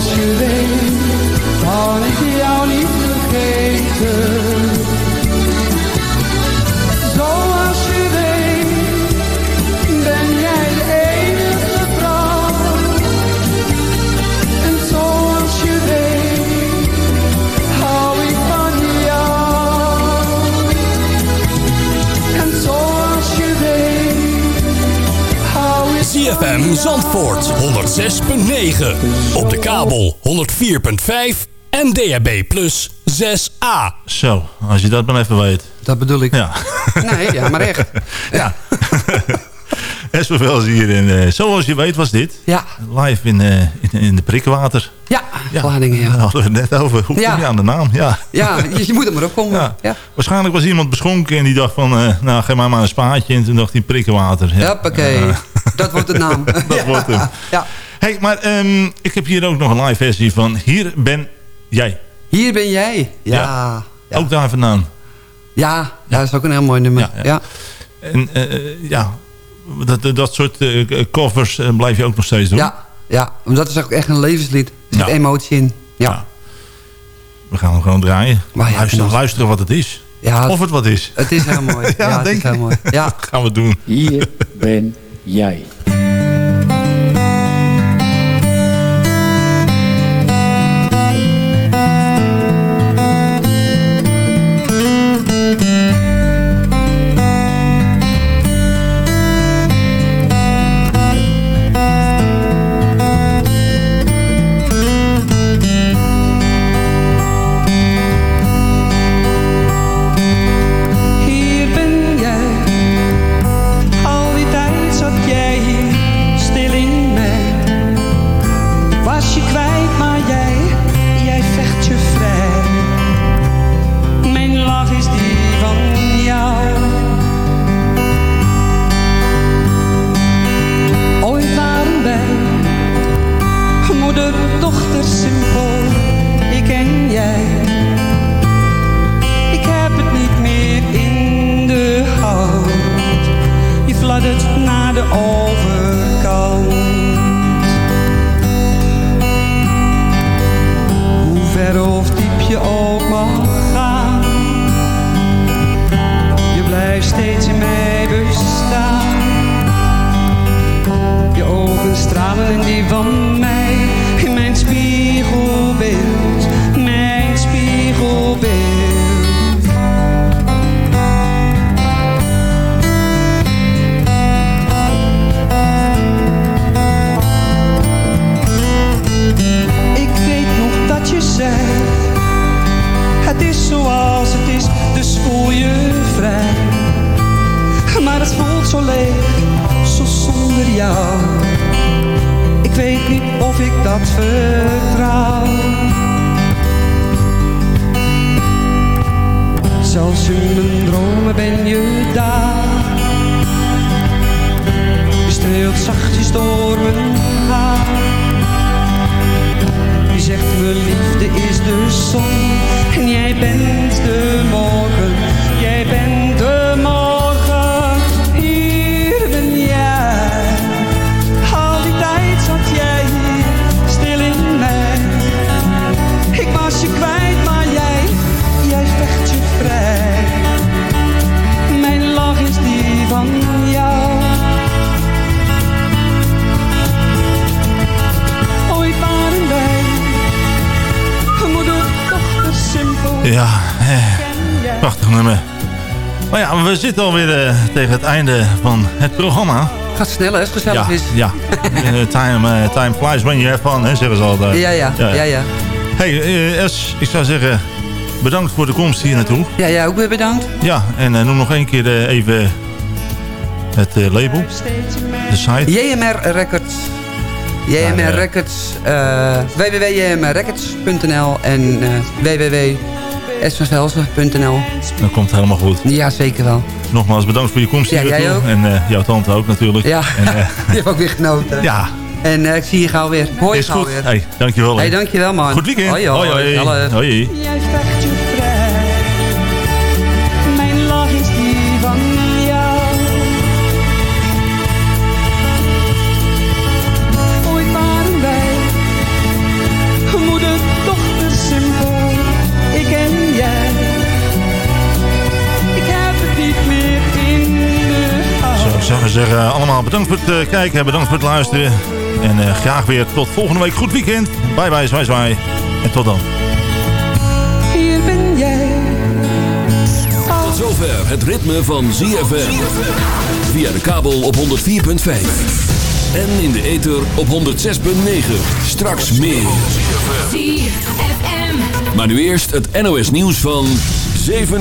Zoals je Zandvoort 106.9. Op de kabel 104.5 en DHB Plus 6A. Zo, als je dat maar even weet. Dat bedoel ik. Ja. Nee, ja, maar echt. ja. SPV's hier. En, eh, zoals je weet was dit. Ja. Live in, eh, in, in de prikwater. Ja, Ja, Vlaardingen, ja. Daar hadden we het net over. Hoe Ja. kom je aan de naam? Ja. Ja, je, je moet er maar opkomen. Ja. Ja. Waarschijnlijk was iemand beschonken en die dacht van... eh, nou, geef mij maar een spaatje. En toen dacht hij prikkenwater. Ja. Eh, Dat wordt de naam. dat wordt hem. Ja. hey, maar ehm, ik heb hier ook nog een live versie van Hier ben jij. Hier ben jij. Ja. Ook daar vandaan. Ja, dat is ook een heel mooi nummer. Ja. En ja, dat, dat soort eh, covers eh, blijf je ook nog steeds doen. ja, ja. Want dat is ook echt een levenslied. Er zit Ja. emotie in. Ja. Ja. We gaan hem gewoon draaien. Maar ja, luisteren, wat het is. Ja, Of het wat is. het is heel mooi. Ja, ja, het denk is heel mooi. Ja. gaan we doen. Hier ben jij. Nummer. Maar ja, we zitten alweer uh, tegen het einde van het programma. Gaat snel, hè? gezellig ja, is. Ja, uh, time, uh, time flies when you have fun, hè, zeggen ze altijd. Ja, ja, ja. ja, ja. Hey, Es, ik zou zeggen, bedankt voor de komst hier naartoe. Ja, jij ook weer bedankt. Ja, en noem nog één keer even het label, de site. JMR Records. JMR Records, www.jmrrecords.nl en www.esvanvelzen.nl. Dat komt helemaal goed. Ja, zeker wel. Nogmaals bedankt voor je komst hier ja, jij ook. En uh, jouw tante ook natuurlijk. Ja, en, uh, die heeft ook weer genoten. Ja. En uh, ik zie je gauw weer. Hoor je Is gauw goed. weer. Hey, dankjewel. Hey, dankjewel man. Goed weekend. Hoi hoi. hoi, hoi. hoi. Zou zeggen, allemaal bedankt voor het uh, kijken, bedankt voor het luisteren. En uh, graag weer tot volgende week. Goed weekend. Bye bye, zwaai zwaai. En tot dan. Hier ben jij. Tot zover het ritme van ZFM. Via de kabel op 104.5. En in de ether op 106.9. Straks meer. Maar nu eerst het NOS nieuws van 7